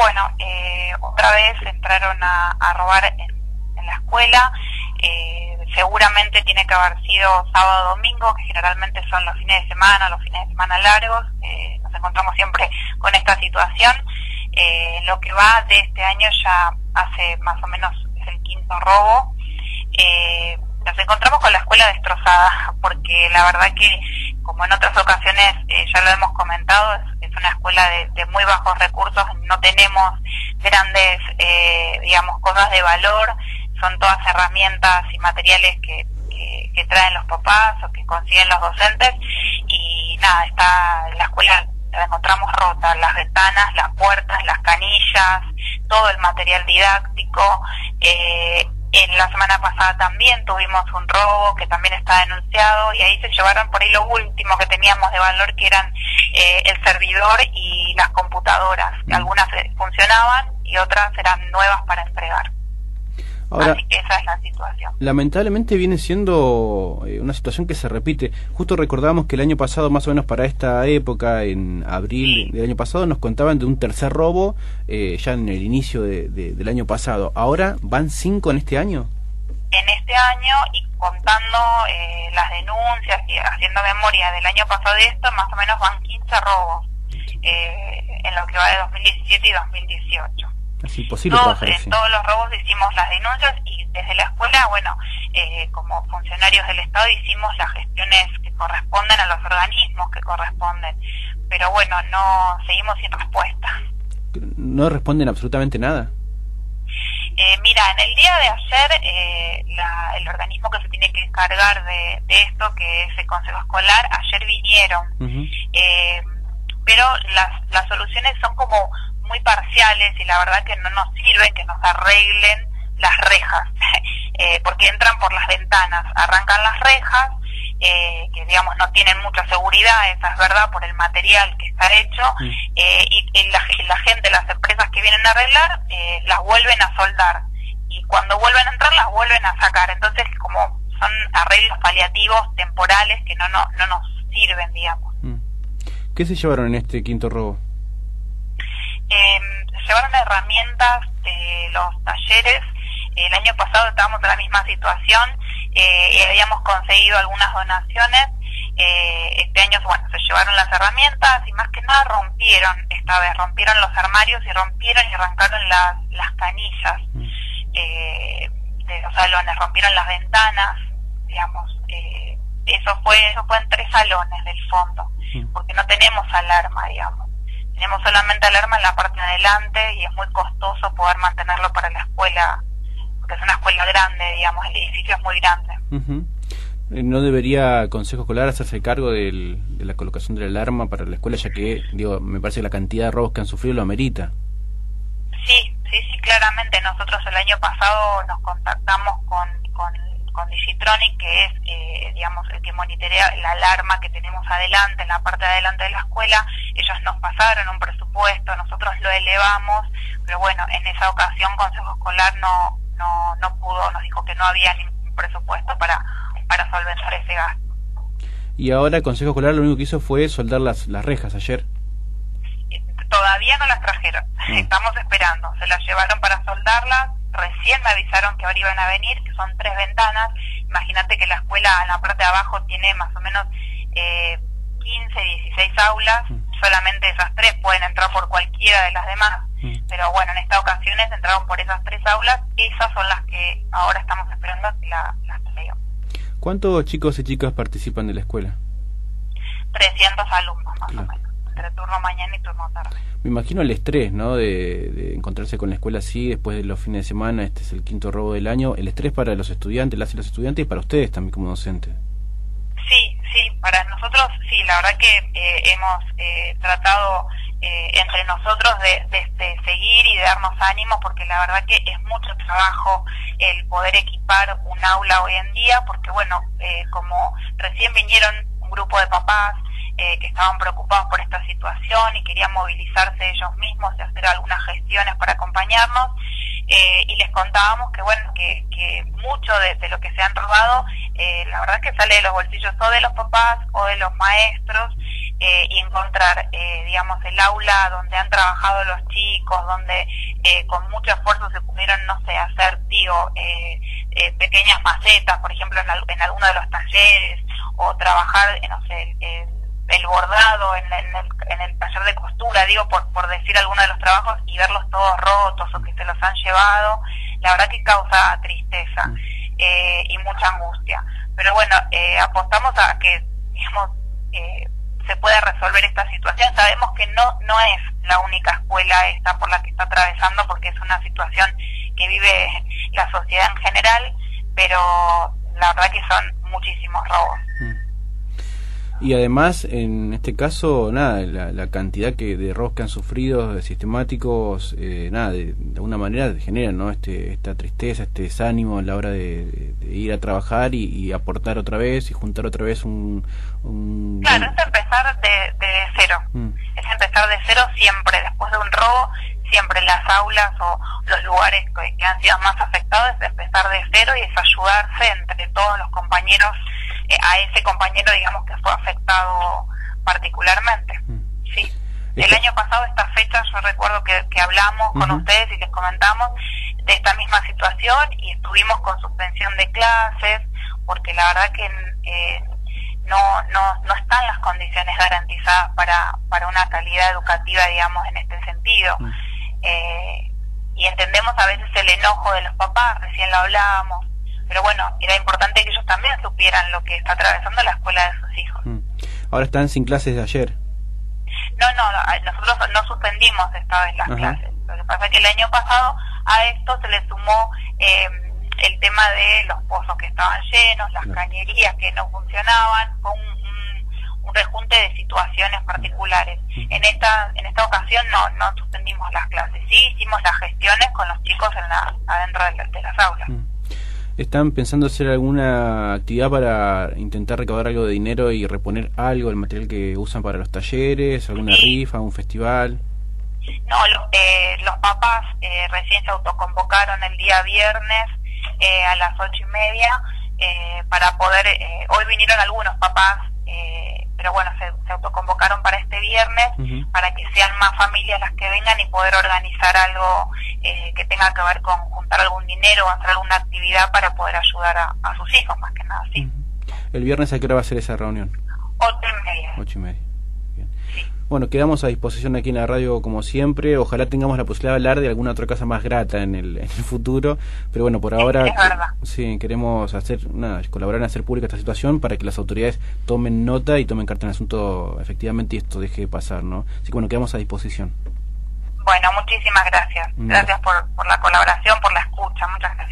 bueno, eh, otra vez entraron a, robar en, la escuela. Eh, seguramente tiene que haber sido sábado domingo, que generalmente son los fines de semana, los fines de semana largos. Eh, nos encontramos siempre con esta situación. en lo que va de este año ya hace más o menos es el quinto robo. nos encontramos con la escuela destrozada, porque la verdad que, como en otras ocasiones ya lo hemos comentado, es, una escuela de, muy bajos recursos, no tenemos grandes, eh, digamos, cosas de valor, son todas herramientas y materiales que, que, traen los papás o que consiguen los docentes y nada, está la escuela la encontramos rota, las ventanas, las puertas, las canillas, todo el material didáctico. Eh, en la semana pasada también tuvimos un robo que también está denunciado y ahí se llevaron por ahí lo último que teníamos de valor que eran eh, el servidor y las computadoras. Mm. Algunas funcionaban y otras eran nuevas para entregar. Ahora, esa es la situación. Lamentablemente viene siendo eh, una situación que se repite. Justo recordamos que el año pasado, más o menos para esta época, en abril del año pasado, nos contaban de un tercer robo eh, ya en el inicio del año pasado. Ahora, ¿van cinco en este año? En este año, y contando eh, las denuncias y haciendo memoria del año pasado de esto, más o menos van 15 robos en lo que va de 2017 y 2018. Es imposible todos, En todos los robos hicimos las denuncias y desde la escuela, bueno, eh, como funcionarios del Estado hicimos las gestiones que corresponden a los organismos que corresponden. Pero bueno, no seguimos sin respuesta. ¿No responden absolutamente nada? Eh, mira, en el día de ayer, eh, el organismo que se tiene que encargar de, esto, que es el Consejo Escolar, ayer vinieron. pero las, las soluciones son como muy parciales y la verdad que no nos sirven que nos arreglen las rejas, eh, porque entran por las ventanas, arrancan las rejas, eh, que digamos no tienen mucha seguridad, esa es verdad, por el material que está hecho, eh, y, la, la, gente, las empresas que vienen a arreglar, las vuelven a soldar, y cuando vuelven a entrar las vuelven a sacar, entonces como son arreglos paliativos temporales que no, no, no nos sirven, digamos. Mm. ¿Qué se llevaron en este quinto robo? Eh, llevaron herramientas de los talleres. El año pasado estábamos en la misma situación eh, y habíamos conseguido algunas donaciones. Eh, este año, bueno, se llevaron las herramientas y más que nada rompieron, esta vez rompieron los armarios y rompieron y arrancaron las, las canillas mm. eh, de los salones, rompieron las ventanas, digamos. Eh, eso fue eso fue en tres salones del fondo, mm. porque no tenemos alarma, digamos. Tenemos solamente alarma en la parte de adelante y es muy costoso poder mantenerlo para la escuela, porque es una escuela grande, digamos, el edificio es muy grande. Eh, ¿No debería Consejo Escolar hacerse cargo de la colocación de la alarma para la escuela, ya que, digo, me parece que la cantidad de robos que han sufrido lo amerita? Sí, sí, sí, claramente. Nosotros el año pasado nos contactamos con, con con Digitronic, que es, eh, digamos, el que monitorea la alarma que tenemos adelante, en la parte de adelante de la escuela. Ellos nos pasaron un presupuesto, nosotros lo elevamos, pero bueno, en esa ocasión Consejo Escolar no, no, no pudo, nos dijo que no había ningún presupuesto para, para solventar ese gasto. Y ahora el Consejo Escolar lo único que hizo fue soldar las, las rejas ayer. Todavía no las trajeron, mm. estamos esperando, se las llevaron para soldarlas, recién me avisaron que ahora iban a venir, que son tres ventanas. Imagínate que la escuela en la parte de abajo tiene más o menos eh, 15, 16 aulas, mm. solamente esas tres pueden entrar por cualquiera de las demás. Mm. Pero bueno, en estas ocasiones entraron por esas tres aulas, esas son las que ahora estamos esperando que la, las traigan. ¿Cuántos chicos y chicas participan de la escuela? 300 alumnos más o menos, entre turno mañana y turno tarde me imagino el estrés, ¿no? De, encontrarse con la escuela así después de los fines de semana, este es el quinto robo del año, el estrés para los estudiantes, las y los estudiantes y para ustedes también como docentes. Sí, sí, para nosotros sí, la verdad que eh, hemos eh, tratado eh, entre nosotros de, de, seguir y de darnos ánimos porque la verdad que es mucho trabajo el poder equipar un aula hoy en día porque bueno, como recién vinieron un grupo de papás, eh, que estaban preocupados por esta situación y querían movilizarse ellos mismos y hacer algunas gestiones para acompañarnos. Eh, y les contábamos que, bueno, que, que mucho de, lo que se han robado, eh, la verdad que sale de los bolsillos o de los papás o de los maestros. eh, y encontrar, eh, digamos, el aula donde han trabajado los chicos, donde con mucho esfuerzo se pudieron, no sé, hacer, digo, pequeñas macetas, por ejemplo, en, en, alguno de los talleres, o trabajar, no sé, el, bordado en, en, el, en, el, taller de costura, digo, por, por decir alguno de los trabajos, y verlos todos rotos o que se los han llevado, la verdad que causa tristeza mm. eh, y mucha angustia. Pero bueno, eh, apostamos a que, digamos, eh, se pueda resolver esta situación. Sabemos que no, no es la única escuela esta por la que está atravesando, porque es una situación que vive la sociedad en general, pero la verdad que son muchísimos robos. Mm. Y además, en este caso, nada, la, cantidad que de robos que han sufrido, de sistemáticos, eh, nada, de, alguna manera generan, ¿no? Este, esta tristeza, este desánimo a la hora de, ir a trabajar y, aportar otra vez y juntar otra vez un... claro, es empezar de, cero. Mm. Es empezar de cero siempre, después de un robo, siempre las aulas o los lugares que, que han sido más afectados, es empezar de cero y es ayudarse entre todos los compañeros a ese compañero, digamos, que fue afectado particularmente. Mm. Sí. El año pasado, esta fecha, yo recuerdo que, que hablamos con ustedes y les comentamos de esta misma situación y estuvimos con suspensión de clases, porque la verdad que eh, no, no, no están las condiciones garantizadas para, para una calidad educativa, digamos, en este sentido. Mm. Eh, y entendemos a veces el enojo de los papás, recién lo hablábamos, pero bueno, era importante que ellos también supieran lo que está atravesando la escuela de sus hijos. Mm. Ahora están sin clases de ayer. No, no, nosotros no suspendimos esta vez las clases. Lo que pasa es que el año pasado a esto se le sumó eh, el tema de los pozos que estaban llenos, las cañerías que no funcionaban, con un, un, rejunte de situaciones particulares. Mm. En esta en esta ocasión no no suspendimos las clases, sí hicimos las gestiones con los chicos en la, adentro de, las aulas. Mm. ¿Están pensando hacer alguna actividad para intentar recaudar algo de dinero y reponer algo del material que usan para los talleres, alguna rifa, un festival? No, eh, los papás eh, recién se autoconvocaron el día viernes eh, a las ocho y media para poder, hoy vinieron algunos papás, pero bueno, se, se, autoconvocaron para este viernes para que sean más familias las que vengan y poder organizar algo que tenga que ver con algún dinero o hacer alguna actividad para poder ayudar a, sus hijos, más que nada, sí. ¿El viernes a qué hora va a ser esa reunión? Ocho y media. Ocho y media. Bueno, quedamos a disposición aquí en la radio como siempre. Ojalá tengamos la posibilidad de hablar de alguna otra cosa más grata en el, en el futuro. Pero bueno, por ahora sí, queremos hacer nada, colaborar en hacer pública esta situación para que las autoridades tomen nota y tomen carta en el asunto efectivamente y esto deje de pasar, ¿no? Así que bueno, quedamos a disposición. Bueno, muchísimas gracias. Gracias por, por la colaboración, por la escucha. Muchas gracias.